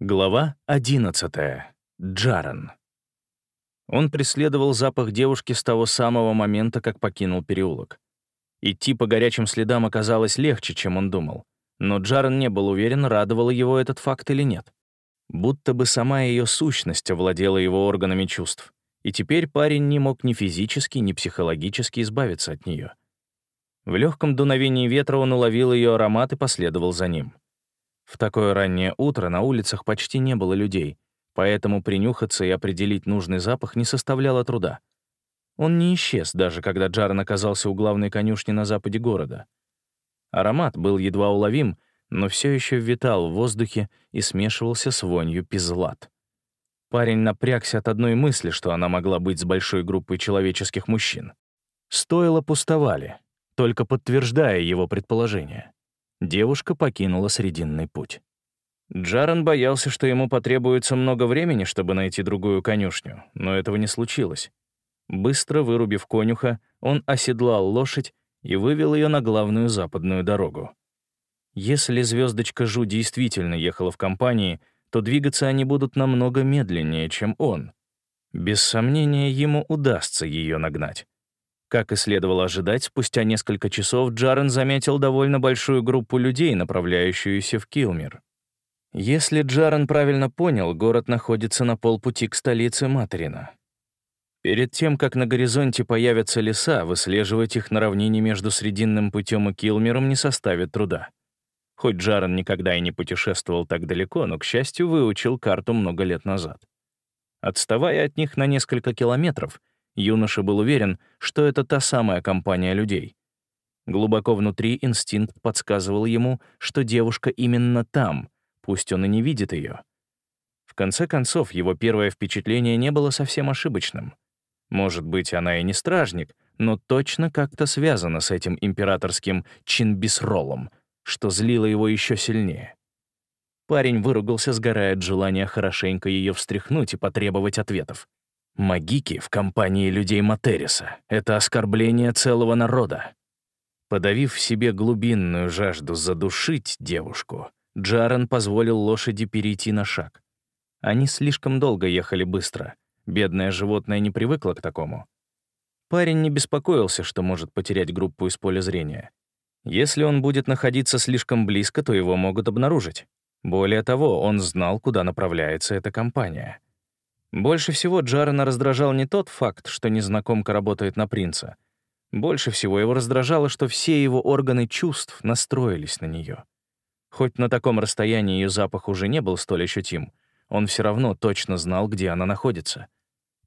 Глава 11. Джарен. Он преследовал запах девушки с того самого момента, как покинул переулок. Идти по горячим следам оказалось легче, чем он думал. Но Джарен не был уверен, радовал его этот факт или нет. Будто бы сама ее сущность овладела его органами чувств. И теперь парень не мог ни физически, ни психологически избавиться от нее. В легком дуновении ветра он уловил ее аромат и последовал за ним. В такое раннее утро на улицах почти не было людей, поэтому принюхаться и определить нужный запах не составляло труда. Он не исчез, даже когда Джарен оказался у главной конюшни на западе города. Аромат был едва уловим, но все еще витал в воздухе и смешивался с вонью пизлат. Парень напрягся от одной мысли, что она могла быть с большой группой человеческих мужчин. Стоило пустовали, только подтверждая его предположение девушка покинула Срединный путь. Джаран боялся, что ему потребуется много времени, чтобы найти другую конюшню, но этого не случилось. Быстро вырубив конюха, он оседлал лошадь и вывел ее на главную западную дорогу. Если звездочка Жу действительно ехала в компании, то двигаться они будут намного медленнее, чем он. Без сомнения, ему удастся ее нагнать. Как и следовало ожидать, спустя несколько часов Джарен заметил довольно большую группу людей, направляющуюся в Килмир. Если Джарен правильно понял, город находится на полпути к столице Материна. Перед тем, как на горизонте появятся леса, выслеживать их на равнине между Срединным путем и Килмером не составит труда. Хоть Джарен никогда и не путешествовал так далеко, но, к счастью, выучил карту много лет назад. Отставая от них на несколько километров, Юноша был уверен, что это та самая компания людей. Глубоко внутри инстинкт подсказывал ему, что девушка именно там, пусть он и не видит ее. В конце концов, его первое впечатление не было совсем ошибочным. Может быть, она и не стражник, но точно как-то связана с этим императорским чинбисролом, что злило его еще сильнее. Парень выругался, сгорая от желания хорошенько ее встряхнуть и потребовать ответов. Магики в компании людей Материса — это оскорбление целого народа. Подавив в себе глубинную жажду задушить девушку, Джарен позволил лошади перейти на шаг. Они слишком долго ехали быстро. Бедное животное не привыкло к такому. Парень не беспокоился, что может потерять группу из поля зрения. Если он будет находиться слишком близко, то его могут обнаружить. Более того, он знал, куда направляется эта компания — больше всего Джарена раздражал не тот факт, что незнакомка работает на принца. Больше всего его раздражало, что все его органы чувств настроились на нее. Хоть на таком расстоянии ее запах уже не был столь ощутим, он все равно точно знал, где она находится.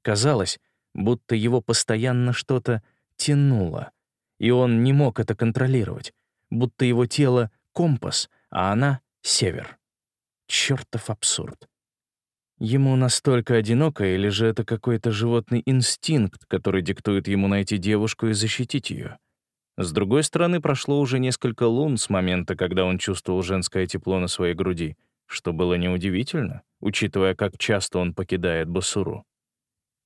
Казалось, будто его постоянно что-то тянуло, и он не мог это контролировать, будто его тело — компас, а она — север. Чёртов абсурд. Ему настолько одиноко, или же это какой-то животный инстинкт, который диктует ему найти девушку и защитить ее? С другой стороны, прошло уже несколько лун с момента, когда он чувствовал женское тепло на своей груди, что было неудивительно, учитывая, как часто он покидает Басуру.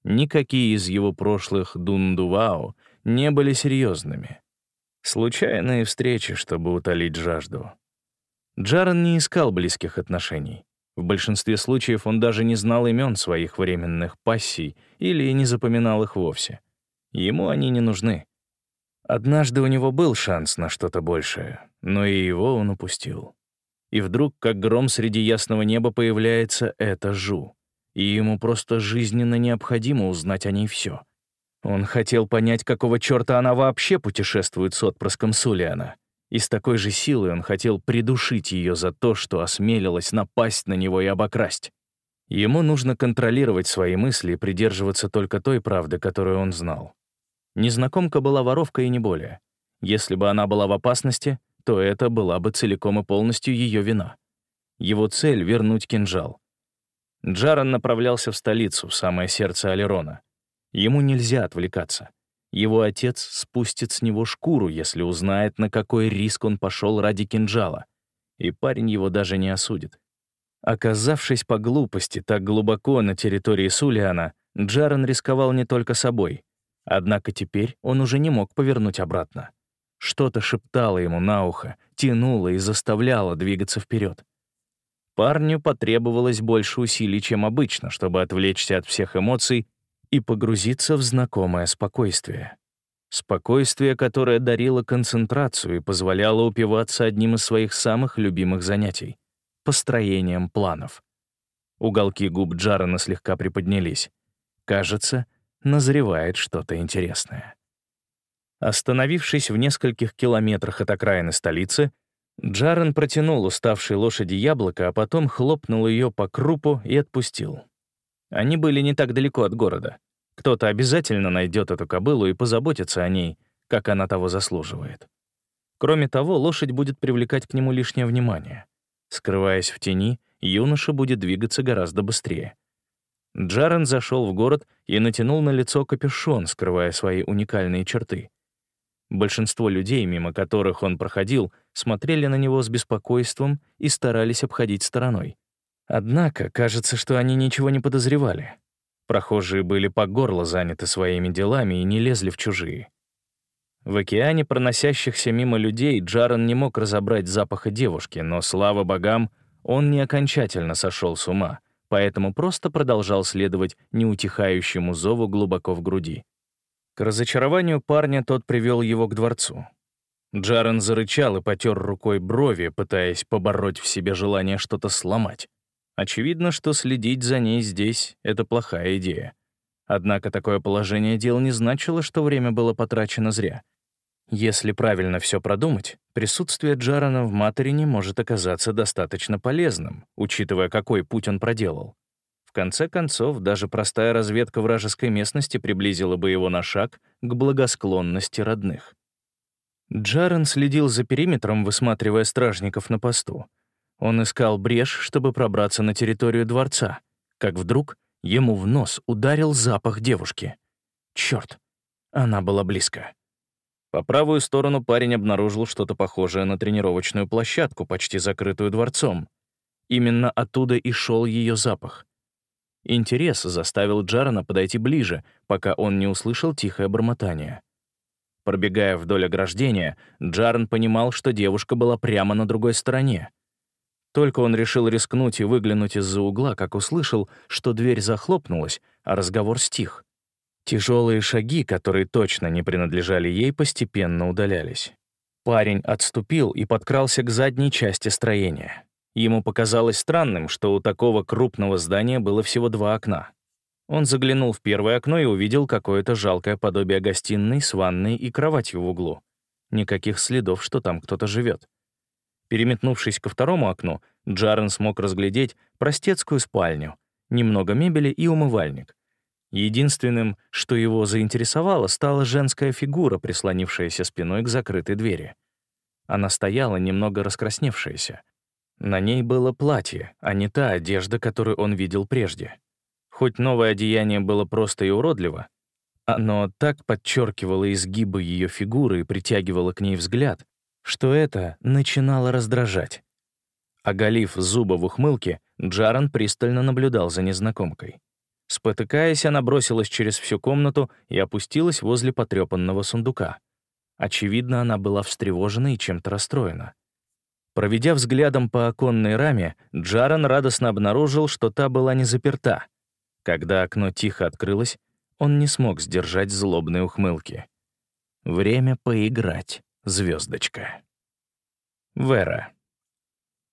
Никакие из его прошлых дундувао не были серьезными. Случайные встречи, чтобы утолить жажду. Джаран не искал близких отношений. В большинстве случаев он даже не знал имен своих временных пассий или не запоминал их вовсе. Ему они не нужны. Однажды у него был шанс на что-то большее, но и его он упустил. И вдруг, как гром среди ясного неба, появляется эта Жу. И ему просто жизненно необходимо узнать о ней все. Он хотел понять, какого черта она вообще путешествует с отпрыском Сулиана. И с такой же силой он хотел придушить ее за то, что осмелилась напасть на него и обокрасть. Ему нужно контролировать свои мысли и придерживаться только той правды, которую он знал. Незнакомка была воровкой и не более. Если бы она была в опасности, то это была бы целиком и полностью ее вина. Его цель — вернуть кинжал. Джаран направлялся в столицу, в самое сердце Алерона. Ему нельзя отвлекаться. Его отец спустит с него шкуру, если узнает, на какой риск он пошел ради кинжала. И парень его даже не осудит. Оказавшись по глупости так глубоко на территории Сулиана, Джарен рисковал не только собой. Однако теперь он уже не мог повернуть обратно. Что-то шептало ему на ухо, тянуло и заставляло двигаться вперед. Парню потребовалось больше усилий, чем обычно, чтобы отвлечься от всех эмоций и погрузиться в знакомое спокойствие. Спокойствие, которое дарило концентрацию и позволяло упиваться одним из своих самых любимых занятий — построением планов. Уголки губ Джарена слегка приподнялись. Кажется, назревает что-то интересное. Остановившись в нескольких километрах от окраины столицы, Джарен протянул уставшей лошади яблоко, а потом хлопнул ее по крупу и отпустил. Они были не так далеко от города. Кто-то обязательно найдет эту кобылу и позаботится о ней, как она того заслуживает. Кроме того, лошадь будет привлекать к нему лишнее внимание. Скрываясь в тени, юноша будет двигаться гораздо быстрее. Джарен зашел в город и натянул на лицо капюшон, скрывая свои уникальные черты. Большинство людей, мимо которых он проходил, смотрели на него с беспокойством и старались обходить стороной. Однако, кажется, что они ничего не подозревали. Прохожие были по горло заняты своими делами и не лезли в чужие. В океане проносящихся мимо людей Джаран не мог разобрать запаха девушки, но, слава богам, он не окончательно сошел с ума, поэтому просто продолжал следовать неутихающему зову глубоко в груди. К разочарованию парня тот привел его к дворцу. Джарен зарычал и потер рукой брови, пытаясь побороть в себе желание что-то сломать. Очевидно, что следить за ней здесь — это плохая идея. Однако такое положение дел не значило, что время было потрачено зря. Если правильно все продумать, присутствие Джарана в Материне может оказаться достаточно полезным, учитывая, какой путь он проделал. В конце концов, даже простая разведка вражеской местности приблизила бы его на шаг к благосклонности родных. Джаран следил за периметром, высматривая стражников на посту. Он искал брешь, чтобы пробраться на территорию дворца, как вдруг ему в нос ударил запах девушки. Черт, она была близко. По правую сторону парень обнаружил что-то похожее на тренировочную площадку, почти закрытую дворцом. Именно оттуда и шел ее запах. Интерес заставил Джарана подойти ближе, пока он не услышал тихое бормотание. Пробегая вдоль ограждения, Джаран понимал, что девушка была прямо на другой стороне. Только он решил рискнуть и выглянуть из-за угла, как услышал, что дверь захлопнулась, а разговор стих. Тяжелые шаги, которые точно не принадлежали ей, постепенно удалялись. Парень отступил и подкрался к задней части строения. Ему показалось странным, что у такого крупного здания было всего два окна. Он заглянул в первое окно и увидел какое-то жалкое подобие гостиной с ванной и кроватью в углу. Никаких следов, что там кто-то живет. Переметнувшись ко второму окну, Джарен смог разглядеть простецкую спальню, немного мебели и умывальник. Единственным, что его заинтересовало, стала женская фигура, прислонившаяся спиной к закрытой двери. Она стояла немного раскрасневшаяся. На ней было платье, а не та одежда, которую он видел прежде. Хоть новое одеяние было просто и уродливо, оно так подчеркивало изгибы ее фигуры и притягивало к ней взгляд, что это начинало раздражать. Оголив зубы в ухмылке, Джаран пристально наблюдал за незнакомкой. Спотыкаясь, она бросилась через всю комнату и опустилась возле потрепанного сундука. Очевидно, она была встревожена и чем-то расстроена. Проведя взглядом по оконной раме, Джаран радостно обнаружил, что та была не заперта. Когда окно тихо открылось, он не смог сдержать злобной ухмылки. Время поиграть звездочка. Вера.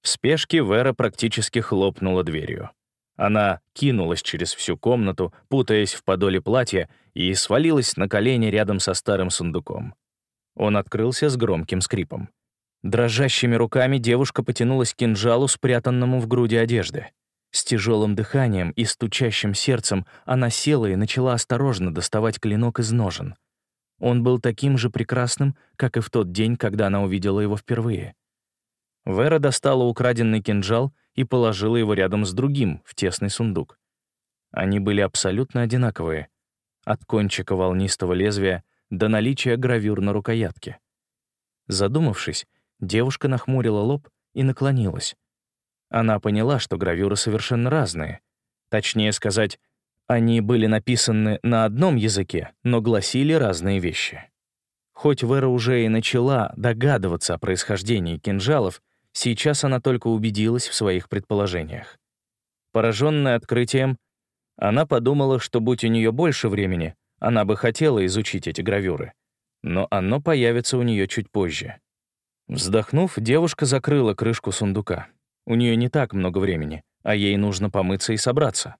В спешке Вера практически хлопнула дверью. Она кинулась через всю комнату, путаясь в подоле платья, и свалилась на колени рядом со старым сундуком. Он открылся с громким скрипом. Дрожащими руками девушка потянулась к кинжалу, спрятанному в груди одежды. С тяжелым дыханием и стучащим сердцем она села и начала осторожно доставать клинок из ножен. Он был таким же прекрасным, как и в тот день, когда она увидела его впервые. Вера достала украденный кинжал и положила его рядом с другим, в тесный сундук. Они были абсолютно одинаковые, от кончика волнистого лезвия до наличия гравюр на рукоятке. Задумавшись, девушка нахмурила лоб и наклонилась. Она поняла, что гравюры совершенно разные. Точнее сказать, они были написаны на одном языке, но гласили разные вещи. Хоть Вера уже и начала догадываться о происхождении кинжалов, Сейчас она только убедилась в своих предположениях. Пораженная открытием, она подумала, что будь у нее больше времени, она бы хотела изучить эти гравюры. Но оно появится у нее чуть позже. Вздохнув, девушка закрыла крышку сундука. У нее не так много времени, а ей нужно помыться и собраться.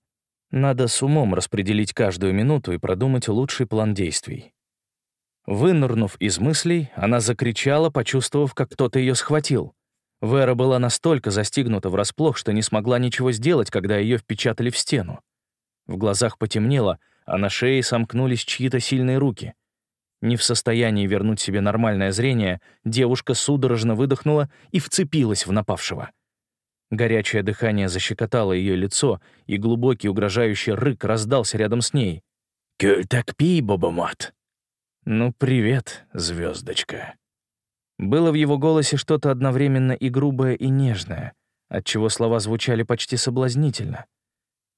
Надо с умом распределить каждую минуту и продумать лучший план действий. Вынырнув из мыслей, она закричала, почувствовав, как кто-то ее схватил. Вера была настолько застигнута врасплох, что не смогла ничего сделать, когда ее впечатали в стену. В глазах потемнело, а на шее сомкнулись чьи-то сильные руки. Не в состоянии вернуть себе нормальное зрение, девушка судорожно выдохнула и вцепилась в напавшего. Горячее дыхание защекотало ее лицо, и глубокий угрожающий рык раздался рядом с ней. «Кюль так пи, бобомат!» «Ну, привет, звездочка. Было в его голосе что-то одновременно и грубое, и нежное, отчего слова звучали почти соблазнительно.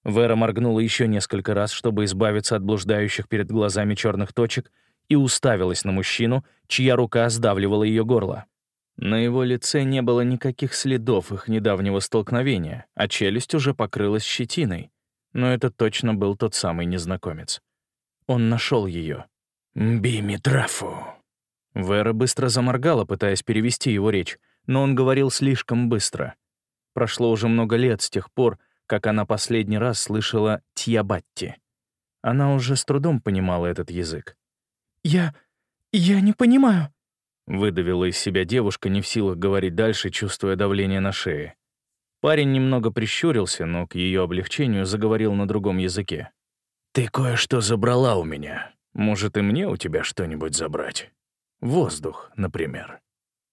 Вера моргнула еще несколько раз, чтобы избавиться от блуждающих перед глазами черных точек, и уставилась на мужчину, чья рука сдавливала ее горло. На его лице не было никаких следов их недавнего столкновения, а челюсть уже покрылась щетиной. Но это точно был тот самый незнакомец. Он нашел ее. «Бимитрафу». Вера быстро заморгала, пытаясь перевести его речь, но он говорил слишком быстро. Прошло уже много лет с тех пор, как она последний раз слышала «тьябатти». Она уже с трудом понимала этот язык. «Я... я не понимаю», — выдавила из себя девушка, не в силах говорить дальше, чувствуя давление на шее. Парень немного прищурился, но к ее облегчению заговорил на другом языке. «Ты кое-что забрала у меня. Может, и мне у тебя что-нибудь забрать? Воздух, например».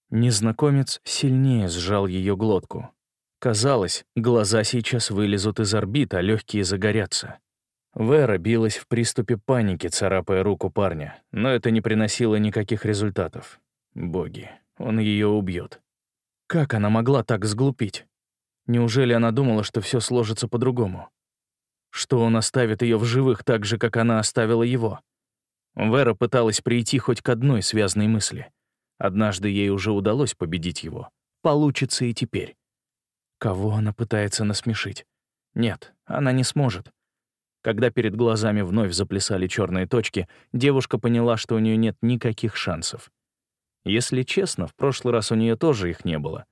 Незнакомец сильнее сжал ее глотку. Казалось, глаза сейчас вылезут из орбит, а легкие загорятся. Вера билась в приступе паники, царапая руку парня, но это не приносило никаких результатов. Боги, он ее убьет. Как она могла так сглупить? Неужели она думала, что все сложится по-другому? Что он оставит ее в живых так же, как она оставила его? Вера пыталась прийти хоть к одной связной мысли. Однажды ей уже удалось победить его. Получится и теперь. Кого она пытается насмешить? Нет, она не сможет. Когда перед глазами вновь заплясали черные точки, девушка поняла, что у нее нет никаких шансов. Если честно, в прошлый раз у нее тоже их не было.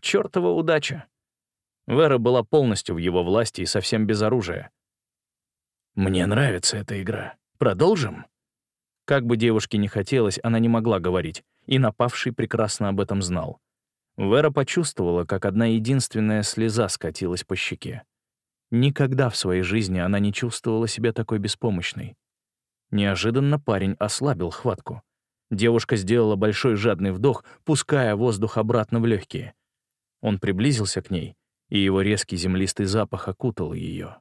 Чёртова удача. Вера была полностью в его власти и совсем без оружия. «Мне нравится эта игра. Продолжим?» Как бы девушке не хотелось, она не могла говорить, и напавший прекрасно об этом знал. Вера почувствовала, как одна единственная слеза скатилась по щеке. Никогда в своей жизни она не чувствовала себя такой беспомощной. Неожиданно парень ослабил хватку. Девушка сделала большой жадный вдох, пуская воздух обратно в легкие. Он приблизился к ней, и его резкий землистый запах окутал ее.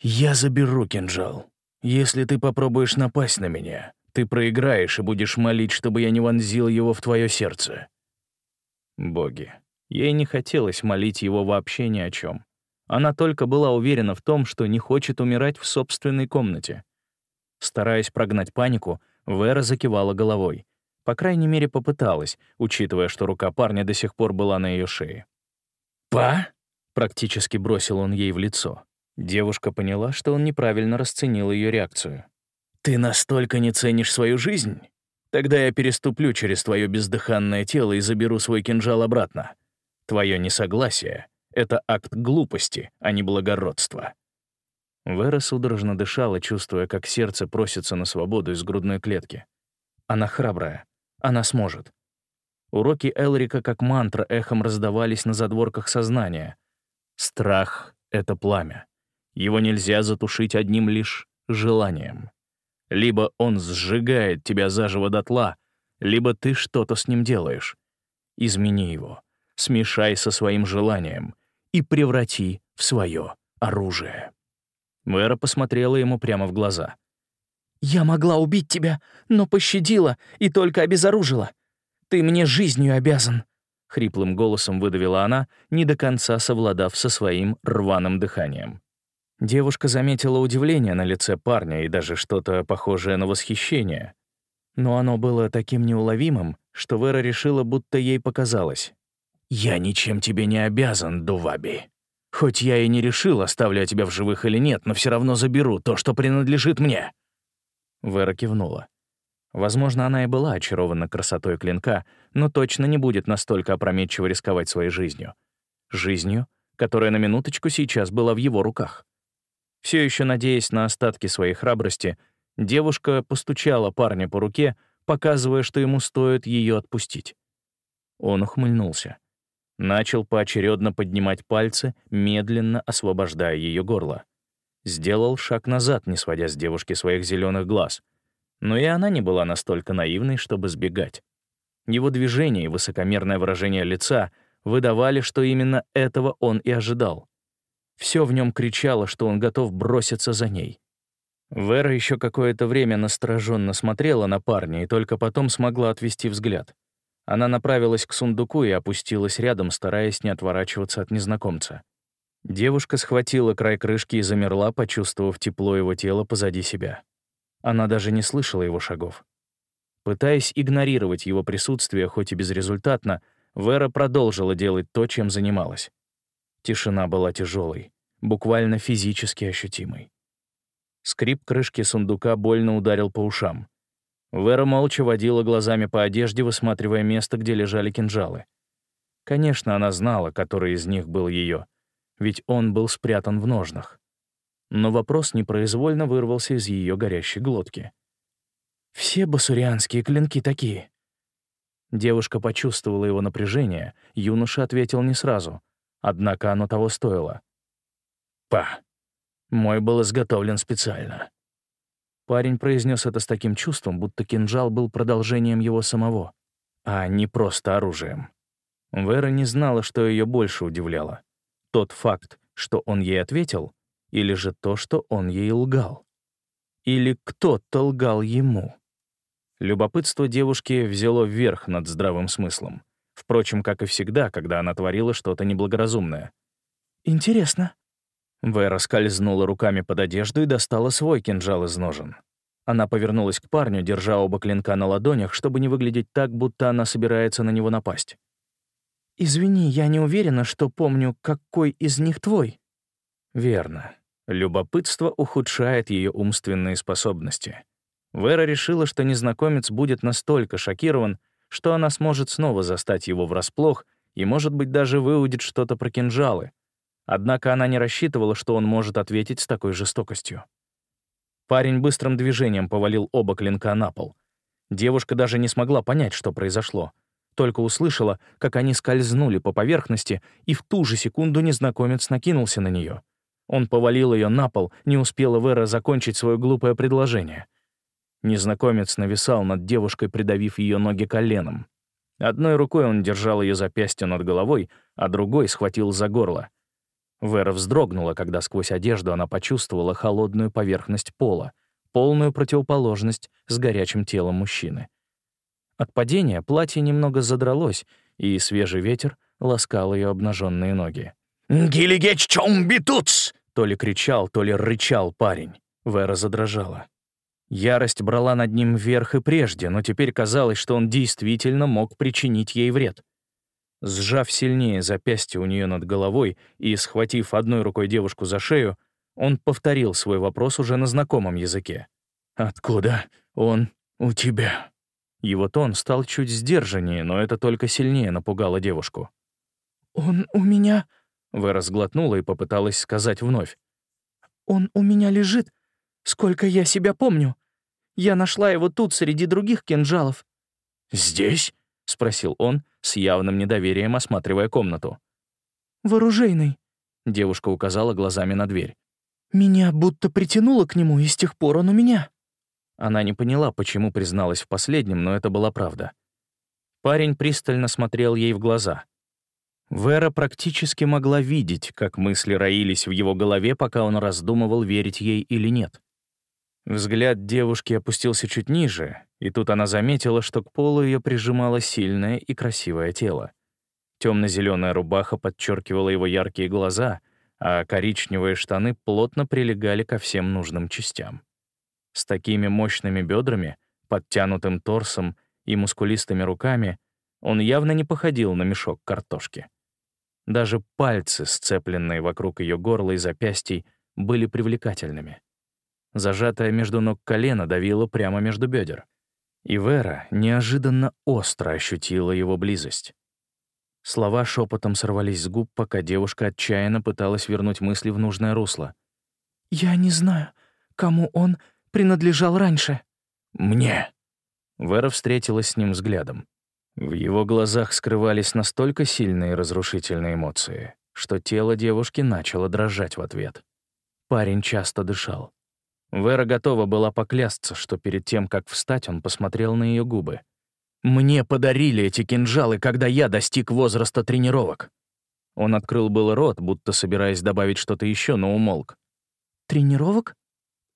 «Я заберу кинжал. Если ты попробуешь напасть на меня, ты проиграешь и будешь молить, чтобы я не вонзил его в твое сердце». Боги. Ей не хотелось молить его вообще ни о чем. Она только была уверена в том, что не хочет умирать в собственной комнате. Стараясь прогнать панику, Вера закивала головой. По крайней мере, попыталась, учитывая, что рука парня до сих пор была на ее шее. «Па?» — практически бросил он ей в лицо. Девушка поняла, что он неправильно расценил ее реакцию. «Ты настолько не ценишь свою жизнь? Тогда я переступлю через твое бездыханное тело и заберу свой кинжал обратно. Твое несогласие — это акт глупости, а не благородства». Вера судорожно дышала, чувствуя, как сердце просится на свободу из грудной клетки. Она храбрая. Она сможет. Уроки Элрика как мантра эхом раздавались на задворках сознания. Страх — это пламя. Его нельзя затушить одним лишь желанием. Либо он сжигает тебя заживо дотла, либо ты что-то с ним делаешь. Измени его, смешай со своим желанием и преврати в свое оружие. Мэра посмотрела ему прямо в глаза. «Я могла убить тебя, но пощадила и только обезоружила. Ты мне жизнью обязан», — хриплым голосом выдавила она, не до конца совладав со своим рваным дыханием. Девушка заметила удивление на лице парня и даже что-то похожее на восхищение. Но оно было таким неуловимым, что Вера решила, будто ей показалось. «Я ничем тебе не обязан, Дуваби. Хоть я и не решил, оставлю тебя в живых или нет, но все равно заберу то, что принадлежит мне». Вера кивнула. Возможно, она и была очарована красотой клинка, но точно не будет настолько опрометчиво рисковать своей жизнью. Жизнью, которая на минуточку сейчас была в его руках. Все еще надеясь на остатки своей храбрости, девушка постучала парня по руке, показывая, что ему стоит ее отпустить. Он ухмыльнулся. Начал поочередно поднимать пальцы, медленно освобождая ее горло. Сделал шаг назад, не сводя с девушки своих зеленых глаз — но и она не была настолько наивной, чтобы сбегать. Его движение и высокомерное выражение лица выдавали, что именно этого он и ожидал. Все в нем кричало, что он готов броситься за ней. Вера еще какое-то время настороженно смотрела на парня и только потом смогла отвести взгляд. Она направилась к сундуку и опустилась рядом, стараясь не отворачиваться от незнакомца. Девушка схватила край крышки и замерла, почувствовав тепло его тела позади себя. Она даже не слышала его шагов. Пытаясь игнорировать его присутствие, хоть и безрезультатно, Вера продолжила делать то, чем занималась. Тишина была тяжелой, буквально физически ощутимой. Скрип крышки сундука больно ударил по ушам. Вера молча водила глазами по одежде, высматривая место, где лежали кинжалы. Конечно, она знала, который из них был ее, ведь он был спрятан в ножнах но вопрос непроизвольно вырвался из ее горящей глотки. «Все басурианские клинки такие». Девушка почувствовала его напряжение, юноша ответил не сразу, однако оно того стоило. «Па, мой был изготовлен специально». Парень произнес это с таким чувством, будто кинжал был продолжением его самого, а не просто оружием. Вера не знала, что ее больше удивляло. Тот факт, что он ей ответил, или же то, что он ей лгал? Или кто-то лгал ему? Любопытство девушки взяло вверх над здравым смыслом. Впрочем, как и всегда, когда она творила что-то неблагоразумное. «Интересно». Вера скользнула руками под одежду и достала свой кинжал из ножен. Она повернулась к парню, держа оба клинка на ладонях, чтобы не выглядеть так, будто она собирается на него напасть. «Извини, я не уверена, что помню, какой из них твой». «Верно. Любопытство ухудшает ее умственные способности. Вера решила, что незнакомец будет настолько шокирован, что она сможет снова застать его врасплох и, может быть, даже выудит что-то про кинжалы. Однако она не рассчитывала, что он может ответить с такой жестокостью. Парень быстрым движением повалил оба клинка на пол. Девушка даже не смогла понять, что произошло. Только услышала, как они скользнули по поверхности, и в ту же секунду незнакомец накинулся на нее. Он повалил ее на пол, не успела Вера закончить свое глупое предложение. Незнакомец нависал над девушкой, придавив ее ноги коленом. Одной рукой он держал ее запястье над головой, а другой схватил за горло. Вера вздрогнула, когда сквозь одежду она почувствовала холодную поверхность пола, полную противоположность с горячим телом мужчины. От падения платье немного задралось, и свежий ветер ласкал ее обнаженные ноги. «Гилигеч чомбитуц!» То ли кричал, то ли рычал парень. Вера задрожала. Ярость брала над ним вверх и прежде, но теперь казалось, что он действительно мог причинить ей вред. Сжав сильнее запястье у нее над головой и схватив одной рукой девушку за шею, он повторил свой вопрос уже на знакомом языке. «Откуда он у тебя?» Его тон стал чуть сдержаннее, но это только сильнее напугало девушку. «Он у меня...» Вера сглотнула и попыталась сказать вновь. «Он у меня лежит, сколько я себя помню. Я нашла его тут среди других кинжалов». «Здесь?» — спросил он, с явным недоверием осматривая комнату. «В оружейной», — девушка указала глазами на дверь. «Меня будто притянуло к нему, и с тех пор он у меня». Она не поняла, почему призналась в последнем, но это была правда. Парень пристально смотрел ей в глаза — Вера практически могла видеть, как мысли роились в его голове, пока он раздумывал, верить ей или нет. Взгляд девушки опустился чуть ниже, и тут она заметила, что к полу ее прижимало сильное и красивое тело. Темно-зеленая рубаха подчеркивала его яркие глаза, а коричневые штаны плотно прилегали ко всем нужным частям. С такими мощными бедрами, подтянутым торсом и мускулистыми руками Он явно не походил на мешок картошки. Даже пальцы, сцепленные вокруг ее горла и запястий, были привлекательными. Зажатая между ног колено давило прямо между бедер. И Вера неожиданно остро ощутила его близость. Слова шепотом сорвались с губ, пока девушка отчаянно пыталась вернуть мысли в нужное русло. «Я не знаю, кому он принадлежал раньше». «Мне». Вера встретилась с ним взглядом. В его глазах скрывались настолько сильные разрушительные эмоции, что тело девушки начало дрожать в ответ. Парень часто дышал. Вера готова была поклясться, что перед тем, как встать, он посмотрел на ее губы. «Мне подарили эти кинжалы, когда я достиг возраста тренировок». Он открыл был рот, будто собираясь добавить что-то еще, но умолк. «Тренировок?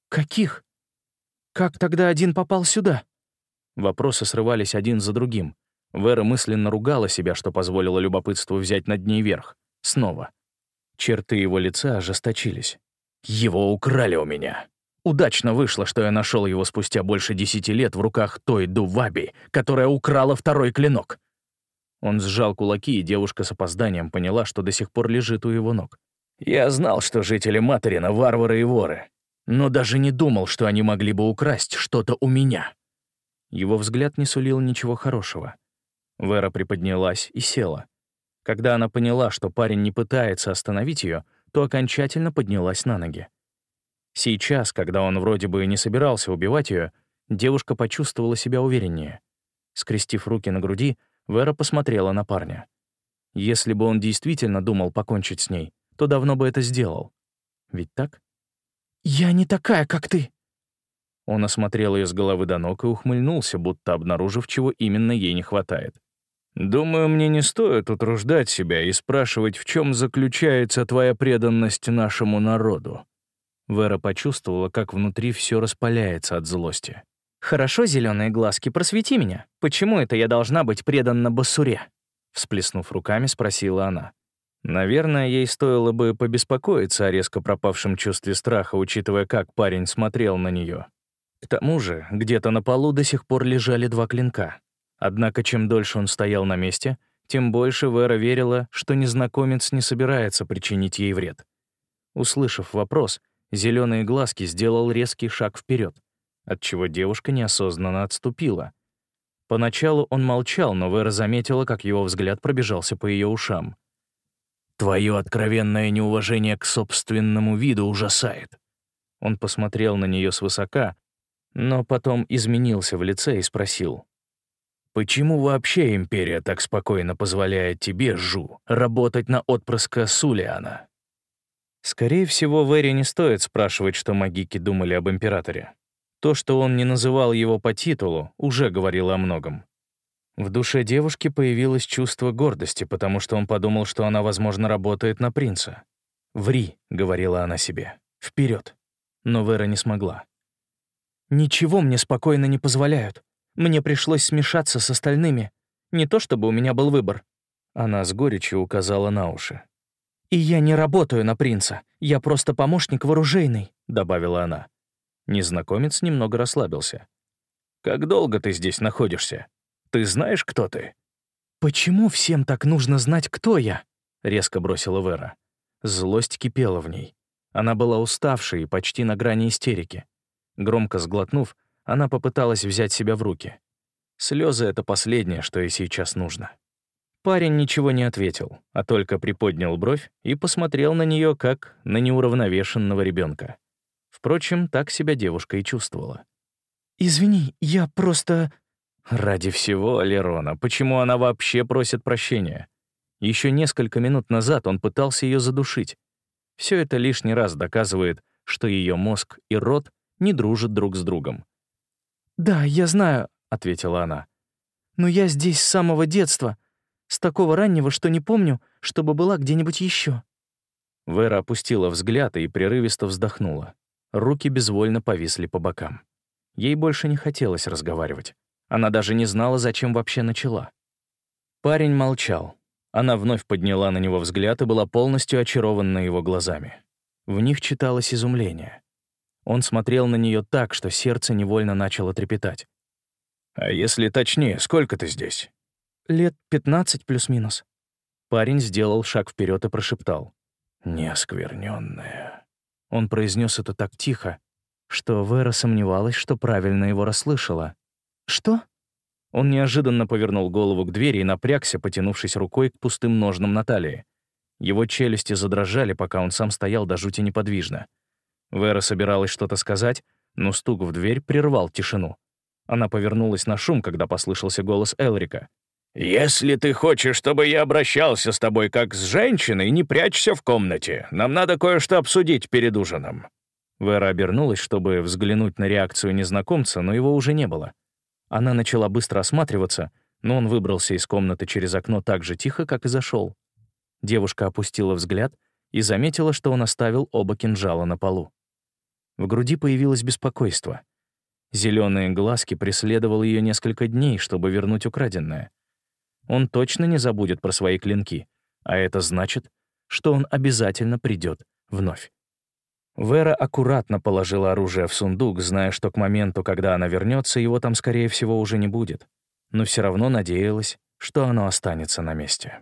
Каких? Как тогда один попал сюда?» Вопросы срывались один за другим. Вера мысленно ругала себя, что позволило любопытству взять над ней верх. Снова. Черты его лица ожесточились. «Его украли у меня. Удачно вышло, что я нашел его спустя больше десяти лет в руках той Дуваби, которая украла второй клинок». Он сжал кулаки, и девушка с опозданием поняла, что до сих пор лежит у его ног. «Я знал, что жители Материна — варвары и воры, но даже не думал, что они могли бы украсть что-то у меня». Его взгляд не сулил ничего хорошего. Вера приподнялась и села. Когда она поняла, что парень не пытается остановить ее, то окончательно поднялась на ноги. Сейчас, когда он вроде бы не собирался убивать ее, девушка почувствовала себя увереннее. Скрестив руки на груди, Вера посмотрела на парня. Если бы он действительно думал покончить с ней, то давно бы это сделал. Ведь так? «Я не такая, как ты!» Он осмотрел ее с головы до ног и ухмыльнулся, будто обнаружив, чего именно ей не хватает. «Думаю, мне не стоит утруждать себя и спрашивать, в чем заключается твоя преданность нашему народу». Вера почувствовала, как внутри все распаляется от злости. «Хорошо, зеленые глазки, просвети меня. Почему это я должна быть преданна Басуре?» Всплеснув руками, спросила она. Наверное, ей стоило бы побеспокоиться о резко пропавшем чувстве страха, учитывая, как парень смотрел на нее. К тому же, где-то на полу до сих пор лежали два клинка. Однако, чем дольше он стоял на месте, тем больше Вера верила, что незнакомец не собирается причинить ей вред. Услышав вопрос, зеленые глазки сделал резкий шаг вперед, отчего девушка неосознанно отступила. Поначалу он молчал, но Вера заметила, как его взгляд пробежался по ее ушам. «Твое откровенное неуважение к собственному виду ужасает». Он посмотрел на нее свысока, но потом изменился в лице и спросил. «Почему вообще Империя так спокойно позволяет тебе, Жу, работать на отпрыска Сулиана?» Скорее всего, Вэри не стоит спрашивать, что магики думали об Императоре. То, что он не называл его по титулу, уже говорило о многом. В душе девушки появилось чувство гордости, потому что он подумал, что она, возможно, работает на принца. «Ври», — говорила она себе, — «вперед». Но Вера не смогла. Ничего мне спокойно не позволяют. Мне пришлось смешаться с остальными. Не то чтобы у меня был выбор. Она с горечью указала на уши. «И я не работаю на принца. Я просто помощник вооружейный», — добавила она. Незнакомец немного расслабился. «Как долго ты здесь находишься? Ты знаешь, кто ты?» «Почему всем так нужно знать, кто я?» — резко бросила Вера. Злость кипела в ней. Она была уставшей и почти на грани истерики. Громко сглотнув, она попыталась взять себя в руки. Слезы — это последнее, что ей сейчас нужно. Парень ничего не ответил, а только приподнял бровь и посмотрел на нее как на неуравновешенного ребенка. Впрочем, так себя девушка и чувствовала. «Извини, я просто...» Ради всего, Алерона, почему она вообще просит прощения? Еще несколько минут назад он пытался ее задушить. Все это лишний раз доказывает, что ее мозг и рот не дружат друг с другом. «Да, я знаю», — ответила она. «Но я здесь с самого детства, с такого раннего, что не помню, чтобы была где-нибудь еще. Вера опустила взгляд и прерывисто вздохнула. Руки безвольно повисли по бокам. Ей больше не хотелось разговаривать. Она даже не знала, зачем вообще начала. Парень молчал. Она вновь подняла на него взгляд и была полностью очарована его глазами. В них читалось изумление. Он смотрел на нее так, что сердце невольно начало трепетать. «А если точнее, сколько ты здесь?» Лет 15 плюс-минус. Парень сделал шаг вперед и прошептал. «Неоскверненная». Он произнес это так тихо, что Вера сомневалась, что правильно его расслышала. «Что?» Он неожиданно повернул голову к двери и напрягся, потянувшись рукой к пустым ножнам Натальи. Его челюсти задрожали, пока он сам стоял до жути неподвижно. Вера собиралась что-то сказать, но стук в дверь прервал тишину. Она повернулась на шум, когда послышался голос Элрика. «Если ты хочешь, чтобы я обращался с тобой как с женщиной, не прячься в комнате. Нам надо кое-что обсудить перед ужином». Вера обернулась, чтобы взглянуть на реакцию незнакомца, но его уже не было. Она начала быстро осматриваться, но он выбрался из комнаты через окно так же тихо, как и зашел. Девушка опустила взгляд и заметила, что он оставил оба кинжала на полу. В груди появилось беспокойство. Зеленые глазки преследовал ее несколько дней, чтобы вернуть украденное. Он точно не забудет про свои клинки, а это значит, что он обязательно придет вновь. Вера аккуратно положила оружие в сундук, зная, что к моменту, когда она вернется, его там, скорее всего, уже не будет, но все равно надеялась, что оно останется на месте.